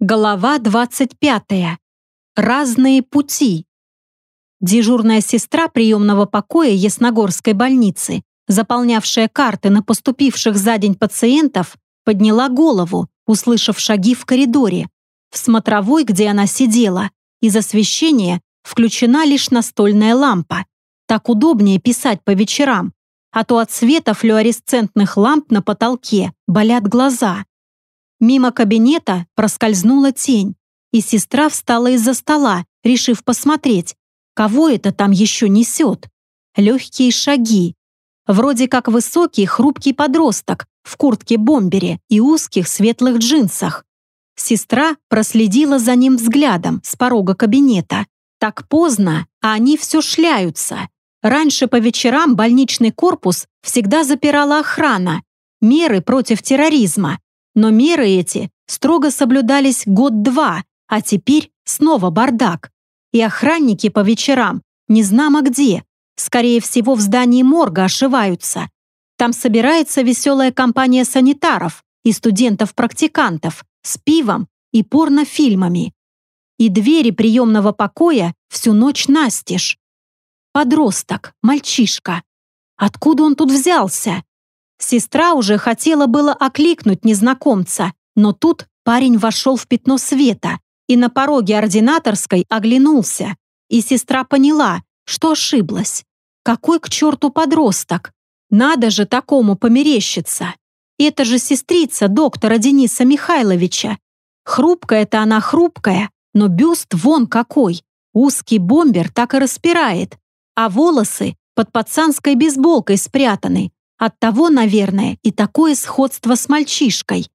Глава 25. Разные пути. Дежурная сестра приемного покоя Ясногорской больницы, заполнявшая карты на поступивших за день пациентов, подняла голову, услышав шаги в коридоре. В смотровой, где она сидела, из освещения включена лишь настольная лампа. Так удобнее писать по вечерам, а то от света флуоресцентных ламп на потолке болят глаза. Мимо кабинета проскользнула тень, и сестра встала из-за стола, решив посмотреть, кого это там еще несет. Легкие шаги. Вроде как высокий, хрупкий подросток в куртке-бомбере и узких светлых джинсах. Сестра проследила за ним взглядом с порога кабинета. Так поздно, а они все шляются. Раньше по вечерам больничный корпус всегда запирала охрана. Меры против терроризма. Но меры эти строго соблюдались год-два, а теперь снова бардак. И охранники по вечерам не знамо где, скорее всего, в здании морга ошиваются. Там собирается веселая компания санитаров и студентов-практикантов с пивом и порнофильмами. И двери приемного покоя всю ночь настежь. Подросток, мальчишка. Откуда он тут взялся? Сестра уже хотела было окликнуть незнакомца, но тут парень вошел в пятно света и на пороге ординаторской оглянулся. И сестра поняла, что ошиблась. Какой к черту подросток? Надо же такому померещиться. Это же сестрица доктора Дениса Михайловича. Хрупкая-то она хрупкая, но бюст вон какой. Узкий бомбер так и распирает, а волосы под пацанской бейсболкой спрятаны, Оттого, наверное, и такое сходство с мальчишкой.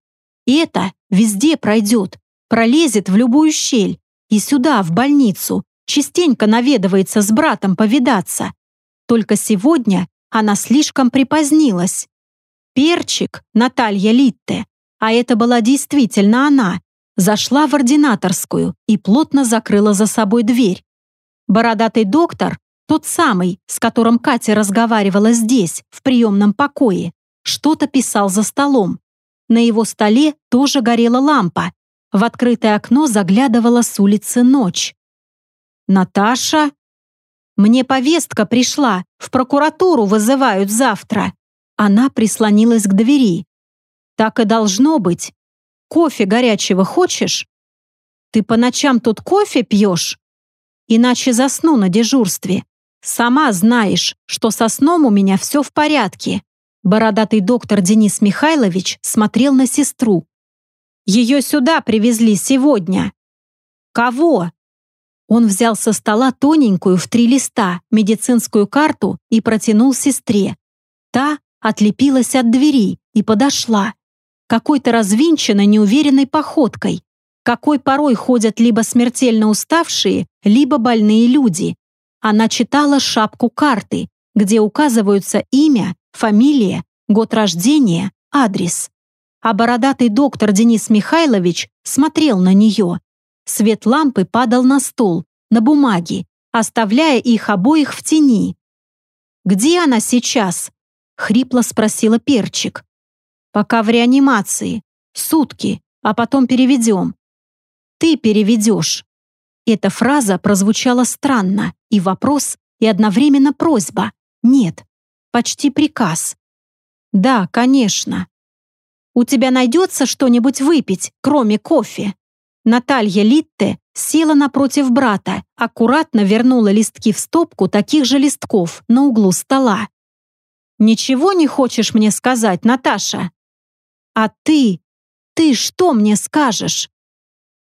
И это везде пройдет, пролезет в любую щель. И сюда, в больницу, частенько наведывается с братом повидаться. Только сегодня она слишком припозднилась. Перчик, Наталья Литте, а это была действительно она, зашла в ординаторскую и плотно закрыла за собой дверь. Бородатый доктор тот самый, с которым Катя разговаривала здесь, в приемном покое, что-то писал за столом. На его столе тоже горела лампа. В открытое окно заглядывала с улицы ночь. «Наташа?» «Мне повестка пришла, в прокуратуру вызывают завтра». Она прислонилась к двери. «Так и должно быть. Кофе горячего хочешь?» «Ты по ночам тут кофе пьешь?» «Иначе засну на дежурстве. «Сама знаешь, что со сном у меня все в порядке». Бородатый доктор Денис Михайлович смотрел на сестру. «Ее сюда привезли сегодня». «Кого?» Он взял со стола тоненькую в три листа медицинскую карту и протянул сестре. Та отлепилась от двери и подошла. Какой-то развинченной, неуверенной походкой, какой порой ходят либо смертельно уставшие, либо больные люди. Она читала шапку карты, где указываются имя, фамилия, год рождения, адрес. А бородатый доктор Денис Михайлович смотрел на нее. Свет лампы падал на стол, на бумаги, оставляя их обоих в тени. «Где она сейчас?» — хрипло спросила Перчик. «Пока в реанимации. Сутки, а потом переведем». «Ты переведешь». Эта фраза прозвучала странно, и вопрос, и одновременно просьба. Нет, почти приказ. Да, конечно. У тебя найдется что-нибудь выпить, кроме кофе? Наталья Литте села напротив брата, аккуратно вернула листки в стопку таких же листков на углу стола. «Ничего не хочешь мне сказать, Наташа?» «А ты? Ты что мне скажешь?»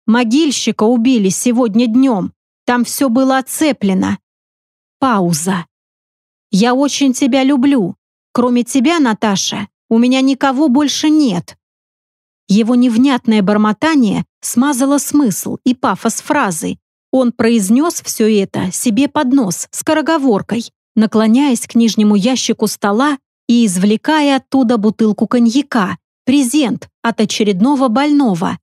Могильщика убили сегодня днем. Там все было оцеплено. Пауза. Я очень тебя люблю. Кроме тебя, Наташа, у меня никого больше нет. Его невнятное бормотание смазало смысл и пафос фразы. Он произнес все это себе под нос, скороговоркой, наклоняясь к нижнему ящику стола и извлекая оттуда бутылку коньяка, презент от очередного больного.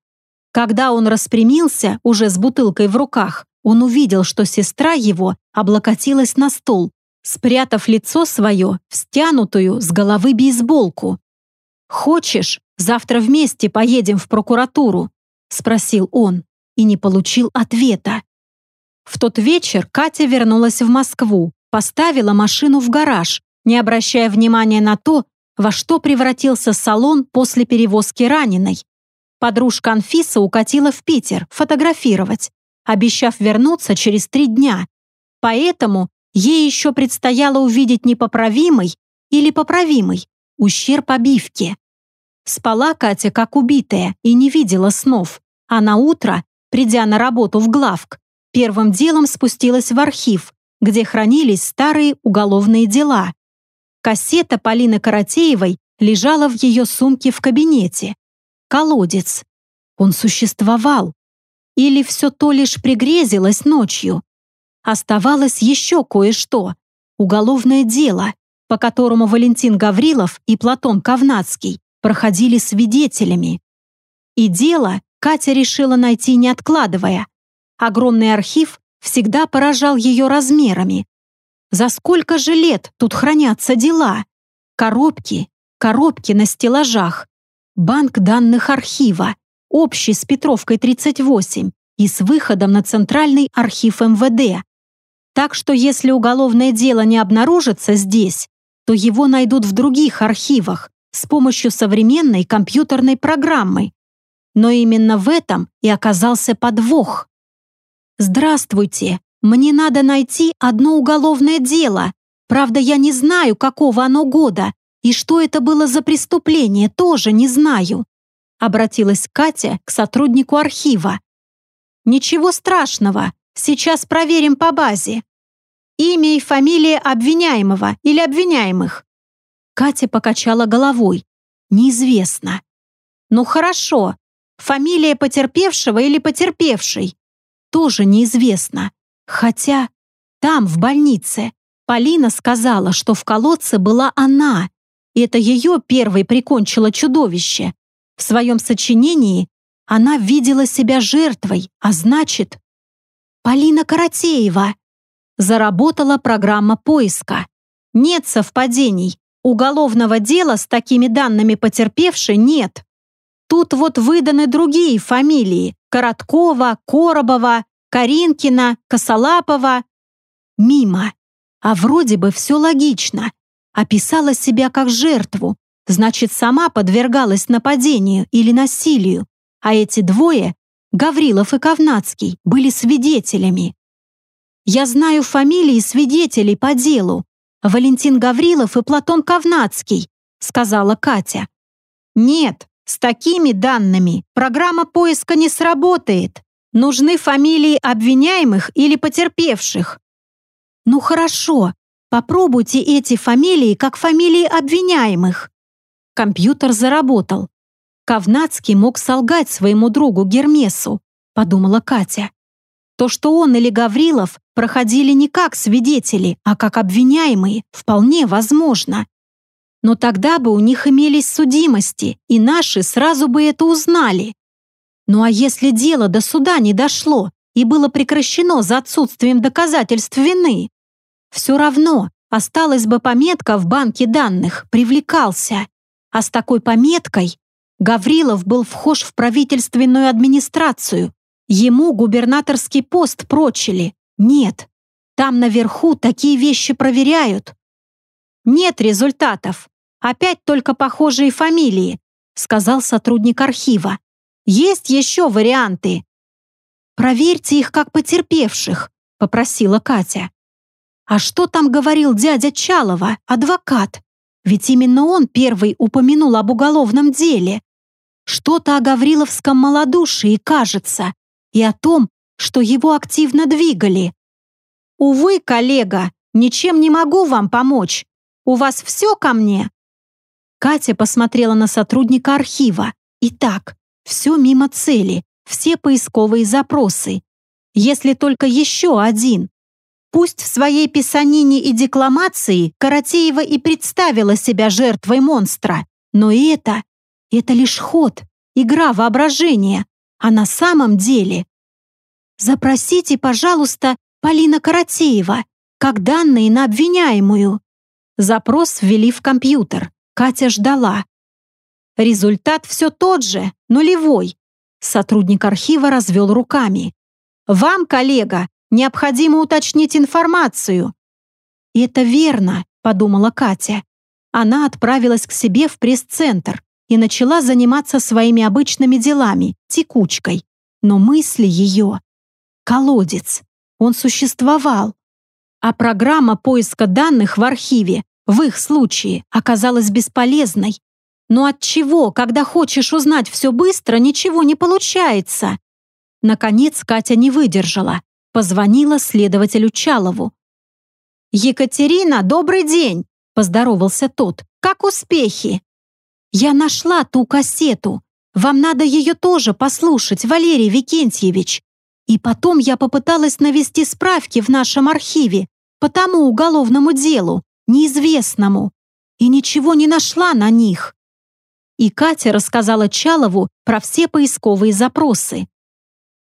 Когда он распрямился, уже с бутылкой в руках, он увидел, что сестра его облокотилась на стол, спрятав лицо свое в стянутую с головы бейсболку. «Хочешь, завтра вместе поедем в прокуратуру? спросил он и не получил ответа. В тот вечер Катя вернулась в Москву, поставила машину в гараж, не обращая внимания на то, во что превратился салон после перевозки раненой. Подружка Анфиса укатила в Питер фотографировать, обещав вернуться через три дня. Поэтому ей еще предстояло увидеть непоправимый или поправимый ущерб обивки. Спала Катя как убитая и не видела снов, а на утро, придя на работу в главк, первым делом спустилась в архив, где хранились старые уголовные дела. Кассета Полины Каратеевой лежала в ее сумке в кабинете. Колодец. Он существовал. Или все то лишь пригрезилось ночью. Оставалось еще кое-что. Уголовное дело, по которому Валентин Гаврилов и Платон Кавнацкий проходили свидетелями. И дело Катя решила найти не откладывая. Огромный архив всегда поражал ее размерами. За сколько же лет тут хранятся дела? Коробки, коробки на стеллажах, банк данных архива, общий с Петровкой 38 и с выходом на Центральный архив МВД. Так что если уголовное дело не обнаружится здесь, то его найдут в других архивах с помощью современной компьютерной программы. Но именно в этом и оказался подвох. «Здравствуйте, мне надо найти одно уголовное дело. Правда, я не знаю, какого оно года, и что это было за преступление, тоже не знаю», обратилась Катя к сотруднику архива. «Ничего страшного, сейчас проверим по базе. Имя и фамилия обвиняемого или обвиняемых?» Катя покачала головой. «Неизвестно». «Ну хорошо, фамилия потерпевшего или потерпевшей?» «Тоже неизвестно. Хотя там, в больнице, Полина сказала, что в колодце была она. И это ее первой прикончило чудовище. В своем сочинении она видела себя жертвой, а значит... Полина Каратеева. Заработала программа поиска. Нет совпадений. Уголовного дела с такими данными потерпевшей нет. Тут вот выданы другие фамилии. Короткова, Коробова, Каринкина, Косолапова. Мимо. А вроде бы все логично. Описала себя как жертву, значит, сама подвергалась нападению или насилию, а эти двое, Гаврилов и Ковнацкий, были свидетелями. Я знаю фамилии свидетелей по делу. Валентин Гаврилов и Платон Ковнацкий, сказала Катя. Нет, с такими данными программа поиска не сработает. Нужны фамилии обвиняемых или потерпевших. Ну хорошо, попробуйте эти фамилии как фамилии обвиняемых. Компьютер заработал. Ковнацкий мог солгать своему другу Гермесу, подумала Катя. То, что он или Гаврилов проходили не как свидетели, а как обвиняемые, вполне возможно. Но тогда бы у них имелись судимости, и наши сразу бы это узнали. Ну а если дело до суда не дошло и было прекращено за отсутствием доказательств вины? Все равно осталась бы пометка в банке данных «Привлекался». А с такой пометкой Гаврилов был вхож в правительственную администрацию. Ему губернаторский пост прочили. Нет, там наверху такие вещи проверяют. Нет результатов. Опять только похожие фамилии, сказал сотрудник архива. Есть еще варианты?» «Проверьте их как потерпевших», — попросила Катя. «А что там говорил дядя Чалова, адвокат? Ведь именно он первый упомянул об уголовном деле. Что-то о Гавриловском малодушии, кажется, и о том, что его активно двигали. Увы, коллега, ничем не могу вам помочь. У вас все ко мне?» Катя посмотрела на сотрудника архива. Итак, все мимо цели, все поисковые запросы. Если только еще один. Пусть в своей писанине и декламации Каратеева и представила себя жертвой монстра, но это, это лишь ход, игра воображения, а на самом деле... Запросите, пожалуйста, Полина Каратеева, как данные на обвиняемую. Запрос ввели в компьютер. Катя ждала. Результат все тот же, нулевой. Сотрудник архива развел руками. «Вам, коллега, необходимо уточнить информацию». «Это верно», — подумала Катя. Она отправилась к себе в пресс-центр и начала заниматься своими обычными делами, текучкой. Но мысли ее... Колодец. Он существовал. А программа поиска данных в архиве в их случае оказалась бесполезной. Но от чего, когда хочешь узнать все быстро, ничего не получается? Наконец Катя не выдержала. Позвонила следователю Чалову. «Екатерина, добрый день!» – поздоровался тот. «Как успехи?» «Я нашла ту кассету. Вам надо ее тоже послушать, Валерий Викентьевич. И потом я попыталась навести справки в нашем архиве по тому уголовному делу, неизвестному, и ничего не нашла на них». И Катя рассказала Чалову про все поисковые запросы.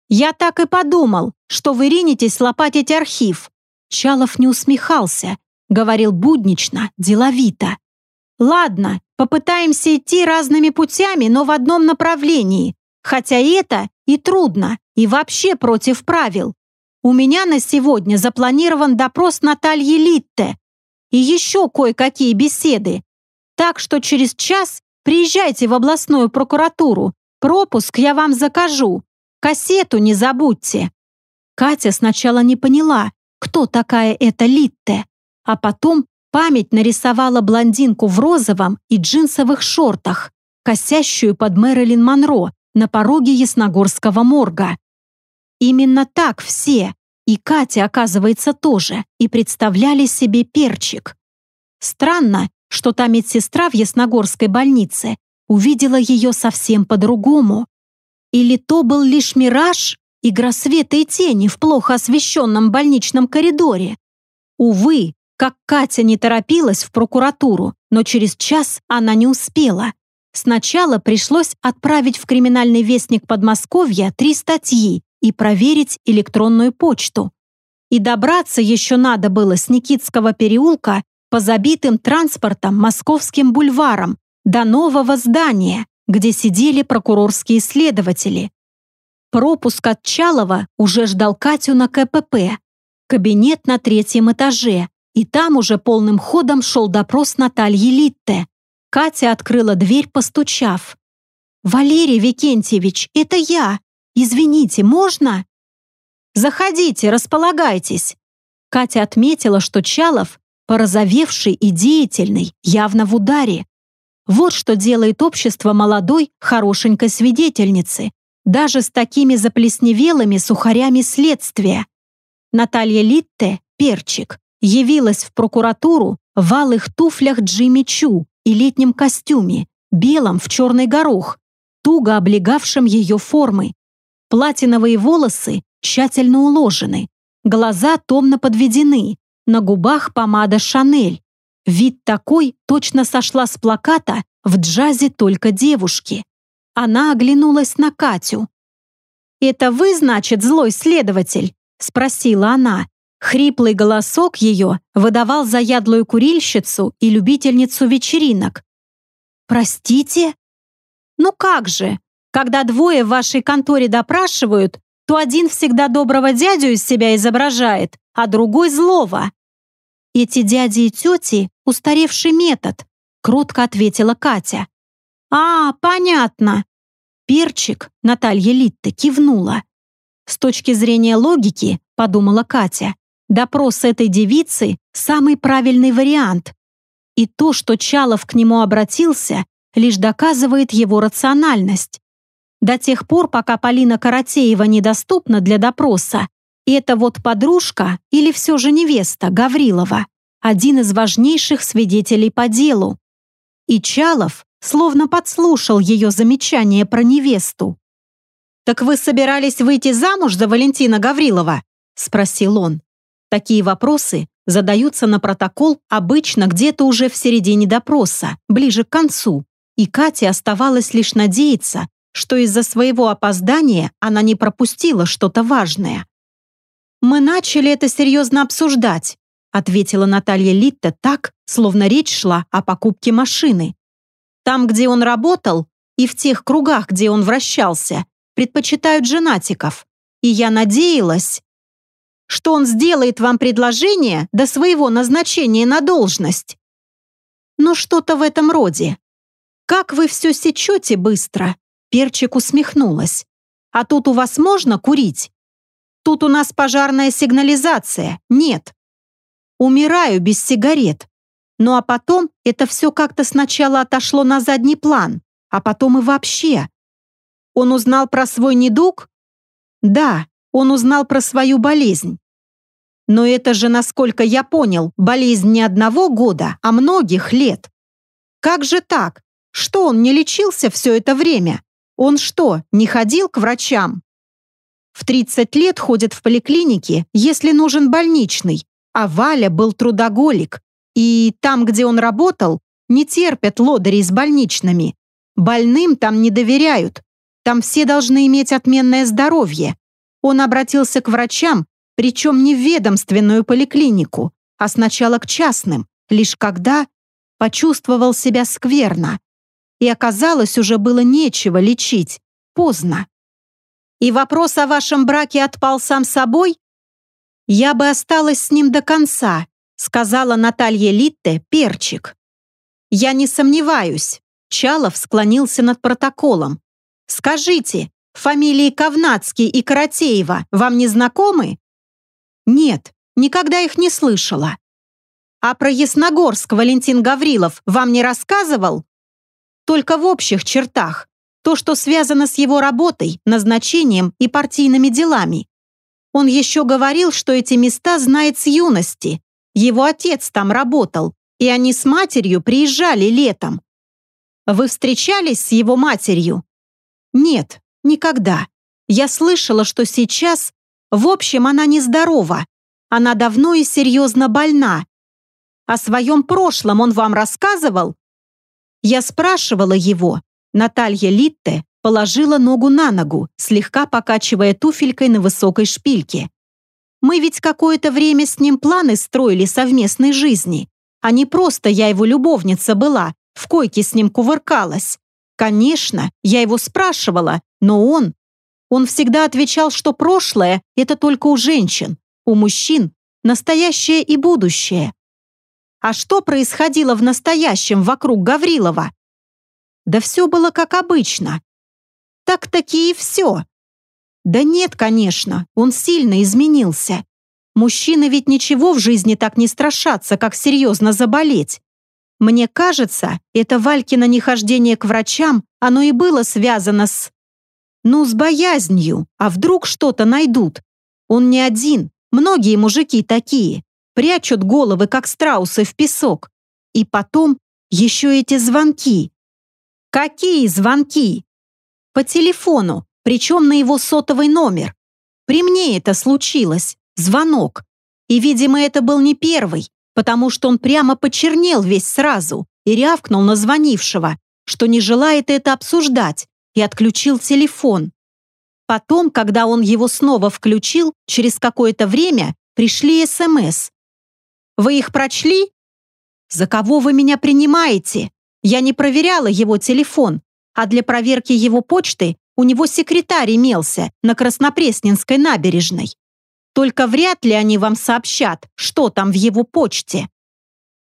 «Я так и подумал, что вы ринетесь лопатить архив». Чалов не усмехался, говорил буднично, деловито. «Ладно, попытаемся идти разными путями, но в одном направлении, хотя это и трудно, и вообще против правил. У меня на сегодня запланирован допрос Натальи Литте и еще кое-какие беседы. Так что через час приезжайте в областную прокуратуру, пропуск я вам закажу, кассету не забудьте». Катя сначала не поняла, кто такая эта Литте, а потом память нарисовала блондинку в розовом и джинсовых шортах, косящую под Мэрилин Монро на пороге Ясногорского морга. Именно так все, и Катя, оказывается, тоже, и представляли себе перчик. Странно, что та медсестра в Ясногорской больнице увидела ее совсем по-другому. Или то был лишь мираж, игра света и тени в плохо освещенном больничном коридоре? Увы, как Катя не торопилась в прокуратуру, но через час она не успела. Сначала пришлось отправить в криминальный вестник Подмосковья три статьи и проверить электронную почту. И добраться еще надо было с Никитского переулка по забитым транспортом Московским бульварам до нового здания, где сидели прокурорские следователи. Пропуск от Чалова уже ждал Катю на КПП. Кабинет на третьем этаже, и там уже полным ходом шел допрос Натальи Литте. Катя открыла дверь, постучав. «Валерий Викентьевич, это я. Извините, можно?» «Заходите, располагайтесь». Катя отметила, что Чалов, порозовевший и деятельный, явно в ударе. Вот что делает общество молодой, хорошенькой свидетельницы, даже с такими заплесневелыми сухарями следствия. Наталья Литте, перчик, явилась в прокуратуру в алых туфлях Джимми Чу и летнем костюме, белом в черный горох, туго облегавшем ее формы. Платиновые волосы тщательно уложены, глаза томно подведены, на губах помада «Шанель». Вид такой точно сошла с плаката «В джазе только девушки». Она оглянулась на Катю. «Это вы, значит, злой следователь?» — спросила она, Хриплый голосок ее выдавал заядлую курильщицу и любительницу вечеринок. «Простите?» «Ну как же, когда двое в вашей конторе допрашивают, то один всегда доброго дядю из себя изображает, а другой злого». «Эти дяди и тети — устаревший метод», — кротко ответила Катя. «А, понятно». Перчик, Наталья Литта, кивнула. С точки зрения логики, подумала Катя, Допрос этой девицы – самый правильный вариант. И то, что Чалов к нему обратился, лишь доказывает его рациональность. До тех пор, пока Полина Каратеева недоступна для допроса, это вот подружка или все же невеста Гаврилова, один из важнейших свидетелей по делу. И Чалов словно подслушал ее замечание про невесту. «Так вы собирались выйти замуж за Валентина Гаврилова?» – спросил он. Такие вопросы задаются на протокол обычно где-то уже в середине допроса, ближе к концу, и Кате оставалось лишь надеяться, что из-за своего опоздания она не пропустила что-то важное. «Мы начали это серьезно обсуждать», ответила Наталья Литта так, словно речь шла о покупке машины. Там, где он работал, и в тех кругах, где он вращался, предпочитают женатиков. И я надеялась, что он сделает вам предложение до своего назначения на должность. Ну, что-то в этом роде. Как вы все сечете быстро? Перчик усмехнулась. А тут у вас можно курить? Тут у нас пожарная сигнализация. Нет. Умираю без сигарет. Ну а потом это все как-то сначала отошло на задний план, а потом и вообще. Он узнал про свой недуг? Да, он узнал про свою болезнь. Но это же, насколько я понял, болезнь не одного года, а многих лет. Как же так? Что он не лечился все это время? Он что, не ходил к врачам? В 30 лет ходит в поликлинике, если нужен больничный, а Валя был трудоголик. И там, где он работал, не терпят лодырей с больничными. Больным там не доверяют. Там все должны иметь отменное здоровье. Он обратился к врачам, причем не в ведомственную поликлинику, а сначала к частным, лишь когда почувствовал себя скверно. И оказалось, уже было нечего лечить, поздно. И вопрос о вашем браке отпал сам собой? Я бы осталась с ним до конца, сказала Наталья Литте, перчик. Я не сомневаюсь. Чалов склонился над протоколом. Скажите, фамилии Ковнацкий и Каратеева вам не знакомы? Нет, никогда их не слышала. А про Ясногорск Валентин Гаврилов вам не рассказывал? Только в общих чертах. То, что связано с его работой, назначением и партийными делами. Он еще говорил, что эти места знает с юности. Его отец там работал, и они с матерью приезжали летом. Вы встречались с его матерью? Нет, никогда. Я слышала, что сейчас в общем, она нездорова. Она давно и серьезно больна. О своем прошлом он вам рассказывал? Я спрашивала его. Наталья Литте положила ногу на ногу, слегка покачивая туфелькой на высокой шпильке. Мы ведь какое-то время с ним планы строили совместной жизни, а не просто я его любовница была, в койке с ним кувыркалась. Конечно, я его спрашивала, но он он всегда отвечал, что прошлое – это только у женщин, у мужчин – настоящее и будущее. А что происходило в настоящем вокруг Гаврилова? Да все было как обычно. Так-таки и все. Да нет, конечно, он сильно изменился. Мужчины ведь ничего в жизни так не страшатся, как серьезно заболеть. Мне кажется, это Валькино нехождение к врачам, оно и было связано с... Ну, с боязнью, а вдруг что-то найдут. Он не один, многие мужики такие. Прячут головы, как страусы, в песок. И потом еще эти звонки. Какие звонки? По телефону, причем на его сотовый номер. При мне это случилось, звонок. И, видимо, это был не первый, потому что он прямо почернел весь сразу и рявкнул на звонившего, что не желает это обсуждать, и отключил телефон. Потом, когда он его снова включил, через какое-то время пришли СМС. «Вы их прочли?» «За кого вы меня принимаете? Я не проверяла его телефон, а для проверки его почты у него секретарь имелся на Краснопресненской набережной. Только вряд ли они вам сообщат, что там в его почте.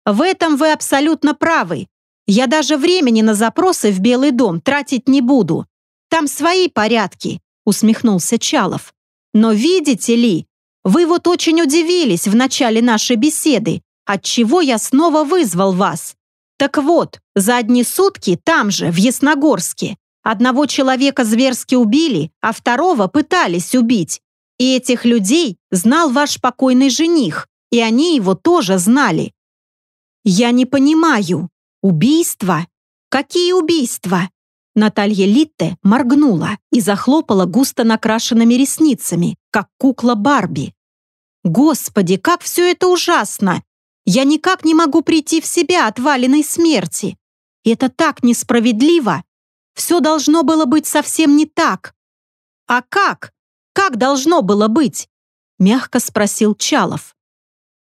В этом вы абсолютно правы. Я даже времени на запросы в Белый дом тратить не буду. Там свои порядки, усмехнулся Чалов. Но видите ли, вы вот очень удивились в начале нашей беседы, отчего я снова вызвал вас. Так вот, за одни сутки там же, в Ясногорске, одного человека зверски убили, а второго пытались убить. И этих людей знал ваш покойный жених, и они его тоже знали. Я не понимаю, Убийства? Какие убийства? Наталья Литте моргнула и захлопала густо накрашенными ресницами, как кукла Барби. «Господи, как все это ужасно! Я никак не могу прийти в себя от валенной смерти. Это так несправедливо! Все должно было быть совсем не так!» «А как? Как должно было быть?» мягко спросил Чалов.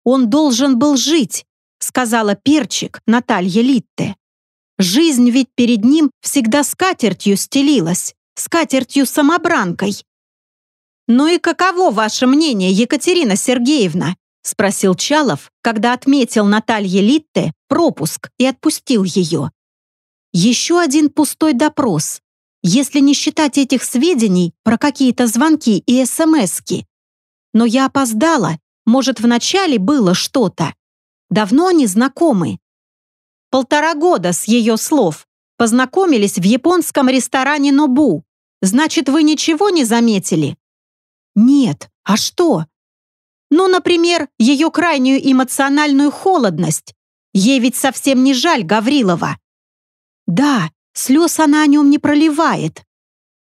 «Он должен был жить, сказала перчик Наталья Литте. Жизнь ведь перед ним всегда скатертью стелилась, с катертью-самобранкой. «Ну и каково ваше мнение, Екатерина Сергеевна?» Спросил Чалов, когда отметил Наталье Литте пропуск и отпустил ее. Еще один пустой допрос, если не считать этих сведений про какие-то звонки и СМСки. Но я опоздала, может, вначале было что-то. Давно они знакомы. Полтора года с ее слов. Познакомились в японском ресторане Нобу. Значит, вы ничего не заметили? Нет. А что? Ну, например, ее крайнюю эмоциональную холодность. Ей ведь совсем не жаль Гаврилова. Да, слез она о нем не проливает.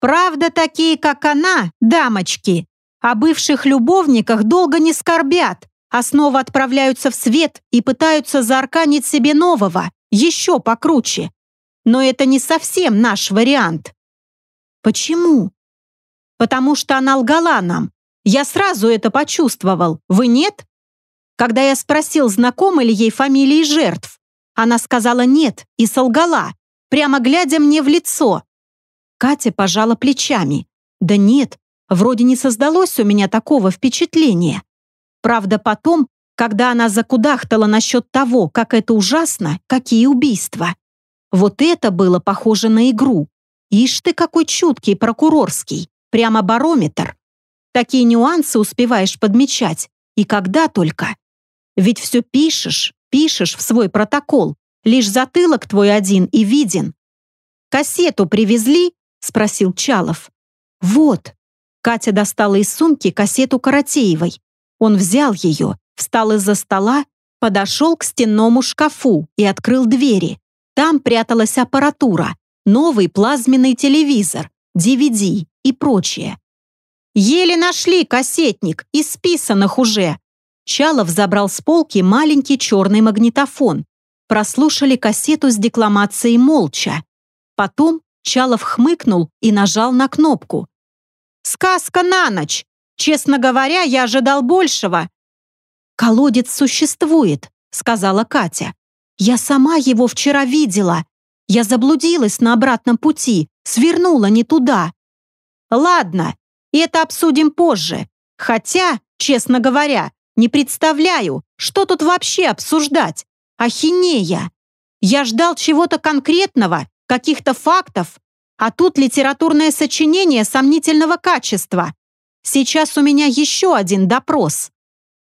Правда, такие, как она, дамочки, о бывших любовниках долго не скорбят, а снова отправляются в свет и пытаются заарканить себе нового, еще покруче. Но это не совсем наш вариант. Почему? Потому что она лгала нам, я сразу это почувствовал. Вы нет? Когда я спросил, знакомы ли ей фамилии жертв, она сказала нет и солгала, прямо глядя мне в лицо. Катя пожала плечами. Да нет, вроде не создалось у меня такого впечатления. Правда, потом, когда она закудахтала насчет того, как это ужасно, какие убийства. Вот это было похоже на игру. Ишь ты какой чуткий прокурорский, прямо барометр. Такие нюансы успеваешь подмечать. И когда только. Ведь все пишешь, пишешь в свой протокол. Лишь затылок твой один и виден. «Кассету привезли?» – спросил Чалов. «Вот». Катя достала из сумки кассету Каратеевой. Он взял ее, встал из-за стола, подошел к стенному шкафу и открыл двери. Там пряталась аппаратура, новый плазменный телевизор, DVD и прочее. Еле нашли кассетник, из списанных уже. Чалов забрал с полки маленький черный магнитофон. Прослушали кассету с декламацией молча. Потом Чалов хмыкнул и нажал на кнопку. «Сказка на ночь! Честно говоря, я ожидал большего». «Колодец существует», — сказала Катя. «Я сама его вчера видела. Я заблудилась на обратном пути, свернула не туда». «Ладно, и это обсудим позже. Хотя, честно говоря, не представляю, что тут вообще обсуждать. Ахинея. Я ждал чего-то конкретного, каких-то фактов, а тут литературное сочинение сомнительного качества. Сейчас у меня еще один допрос.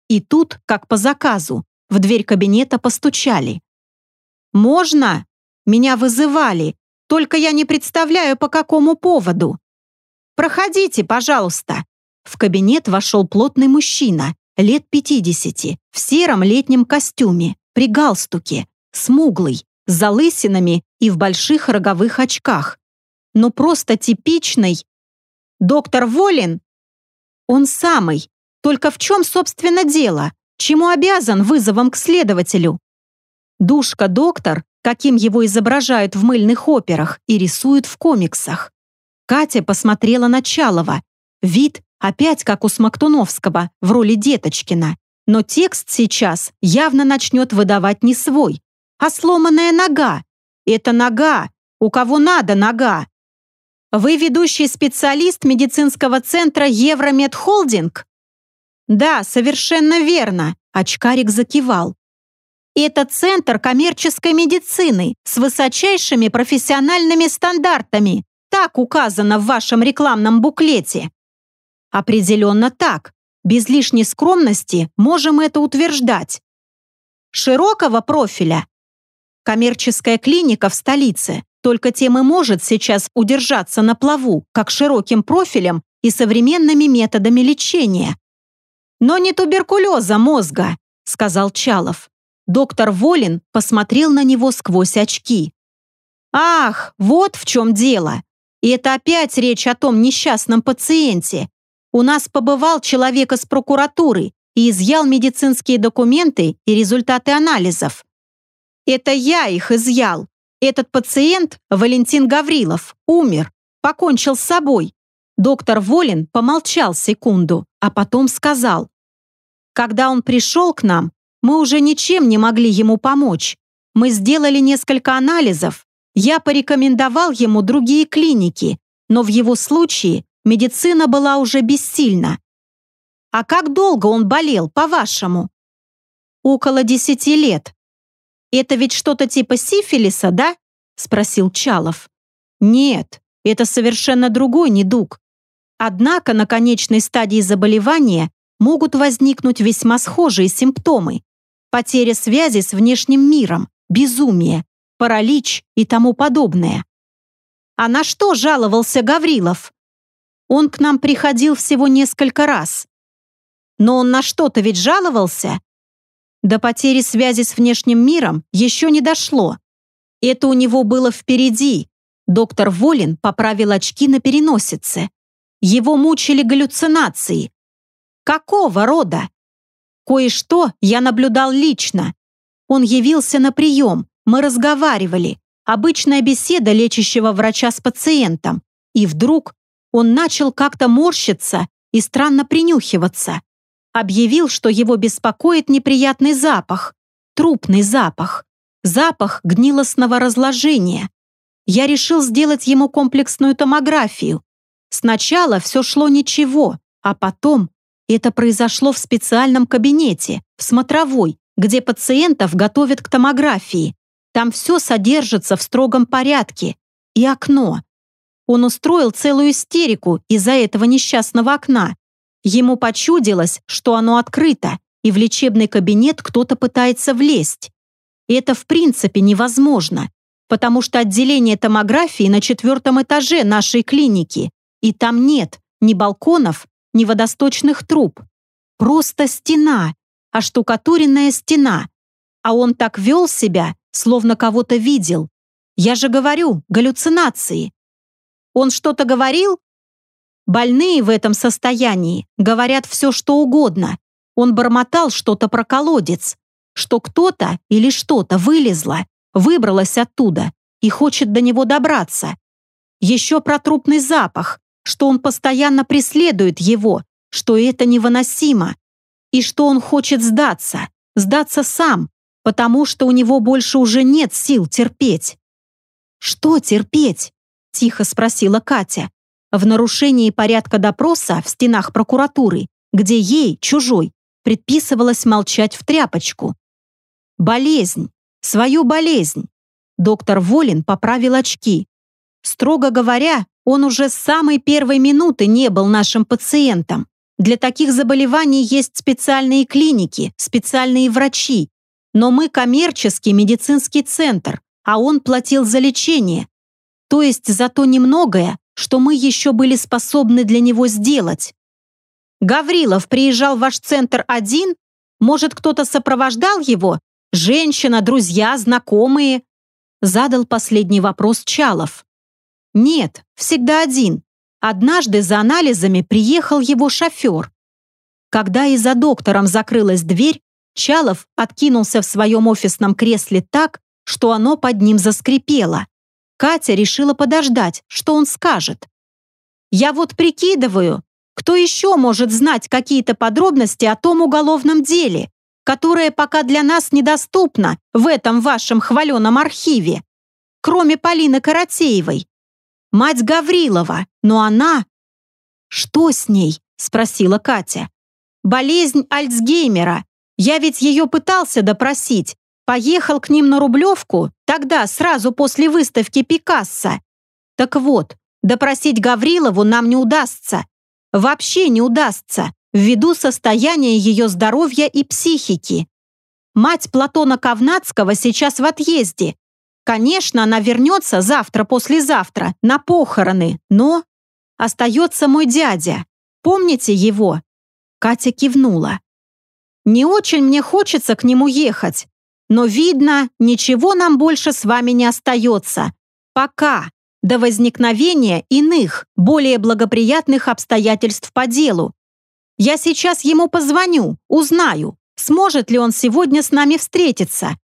И тут, как по заказу, в дверь кабинета постучали. «Можно?» Меня вызывали, только я не представляю, по какому поводу. «Проходите, пожалуйста». В кабинет вошел плотный мужчина, лет 50, в сером летнем костюме, при галстуке, смуглый, с залысинами и в больших роговых очках. Но просто типичный. «Доктор Волин?» «Он самый. Только в чем, собственно, дело? Чему обязан вызовом к следователю?» Душка-доктор, каким его изображают в мыльных операх и рисуют в комиксах. Катя посмотрела на Чалова. Вид опять как у Смоктуновского в роли Деточкина. Но текст сейчас явно начнет выдавать не свой. А сломанная нога. Это нога. У кого надо нога. Вы ведущий специалист медицинского центра Евромед Холдинг? Да, совершенно верно. Очкарик закивал. Это центр коммерческой медицины с высочайшими профессиональными стандартами, так указано в вашем рекламном буклете. Определенно так. Без лишней скромности можем это утверждать. Широкого профиля. Коммерческая клиника в столице только тем и может сейчас удержаться на плаву, как широким профилем и современными методами лечения. Но не туберкулеза мозга, сказал Чалов. Доктор Волин посмотрел на него сквозь очки. Ах, вот в чем дело. И это опять речь о том несчастном пациенте. У нас побывал человек из прокуратуры и изъял медицинские документы и результаты анализов. Это я их изъял. Этот пациент, Валентин Гаврилов, умер, покончил с собой. Доктор Волин помолчал секунду, а потом сказал. Когда он пришел к нам, мы уже ничем не могли ему помочь. Мы сделали несколько анализов, я порекомендовал ему другие клиники, но в его случае медицина была уже бессильна. А как долго он болел, по-вашему? Около десяти лет. Это ведь что-то типа сифилиса, да? Спросил Чалов. Нет, это совершенно другой недуг. Однако на конечной стадии заболевания могут возникнуть весьма схожие симптомы. Потеря связи с внешним миром, безумие, паралич и тому подобное. А на что жаловался Гаврилов? Он к нам приходил всего несколько раз. Но он на что-то ведь жаловался? До потери связи с внешним миром еще не дошло. Это у него было впереди. Доктор Волин поправил очки на переносице. Его мучили галлюцинации. Какого рода? Кое-что я наблюдал лично. Он явился на прием, мы разговаривали. Обычная беседа лечащего врача с пациентом. И вдруг он начал как-то морщиться и странно принюхиваться. Объявил, что его беспокоит неприятный запах, трупный запах, запах гнилостного разложения. Я решил сделать ему комплексную томографию. Сначала все шло ничего, а потом это произошло в специальном кабинете, в смотровой, где пациентов готовят к томографии. Там все содержится в строгом порядке. И окно. Он устроил целую истерику из-за этого несчастного окна. Ему почудилось, что оно открыто, и в лечебный кабинет кто-то пытается влезть. И это в принципе невозможно, потому что отделение томографии на четвертом этаже нашей клиники, и там нет ни балконов, ни водосточных труб. Просто стена, оштукатуренная стена. А он так вел себя, словно кого-то видел. Я же говорю, галлюцинации. Он что-то говорил? Больные в этом состоянии говорят все, что угодно. Он бормотал что-то про колодец, что кто-то или что-то вылезло, выбралось оттуда и хочет до него добраться. Еще про трупный запах, что он постоянно преследует его, что это невыносимо, и что он хочет сдаться, сдаться сам, потому что у него больше уже нет сил терпеть. «Что терпеть?» – тихо спросила Катя. В нарушении порядка допроса в стенах прокуратуры, где ей, чужой, предписывалось молчать в тряпочку. «Болезнь, свою болезнь». Доктор Волин поправил очки. Строго говоря, он уже с самой первой минуты не был нашим пациентом. Для таких заболеваний есть специальные клиники, специальные врачи. Но мы коммерческий медицинский центр, а он платил за лечение. То есть за то немногое, что мы еще были способны для него сделать. Гаврилов приезжал в ваш центр один? Может, кто-то сопровождал его? Женщина, друзья, знакомые?» Задал последний вопрос Чалов. Нет, всегда один. Однажды за анализами приехал его шофер. Когда и за доктором закрылась дверь, Чалов откинулся в своем офисном кресле так, что оно под ним заскрипело. Катя решила подождать, что он скажет. «Я вот прикидываю, кто еще может знать какие-то подробности о том уголовном деле, которое пока для нас недоступно в этом вашем хваленом архиве, кроме Полины Каратеевой, Мать Гаврилова, но она... «Что с ней?» – спросила Катя. «Болезнь Альцгеймера. Я ведь ее пытался допросить. Поехал к ним на Рублевку, тогда, сразу после выставки Пикассо. Так вот, допросить Гаврилову нам не удастся. Вообще не удастся, ввиду состояния ее здоровья и психики. Мать Платона Ковнацкого сейчас в отъезде, Конечно, она вернется завтра-послезавтра на похороны, но... Остается мой дядя. Помните его?» Катя кивнула. «Не очень мне хочется к нему ехать, но, видно, ничего нам больше с вами не остается. Пока, до возникновения иных, более благоприятных обстоятельств по делу. Я сейчас ему позвоню, узнаю, сможет ли он сегодня с нами встретиться.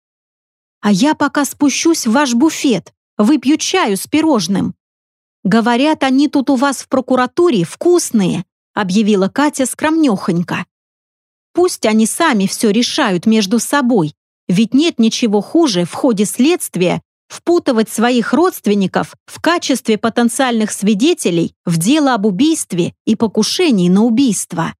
А я пока спущусь в ваш буфет, выпью чаю с пирожным. Говорят, они тут у вас в прокуратуре вкусные, объявила Катя скромнёхонько. Пусть они сами все решают между собой, ведь нет ничего хуже в ходе следствия впутывать своих родственников в качестве потенциальных свидетелей в дело об убийстве и покушении на убийство.